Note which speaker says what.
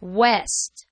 Speaker 1: west.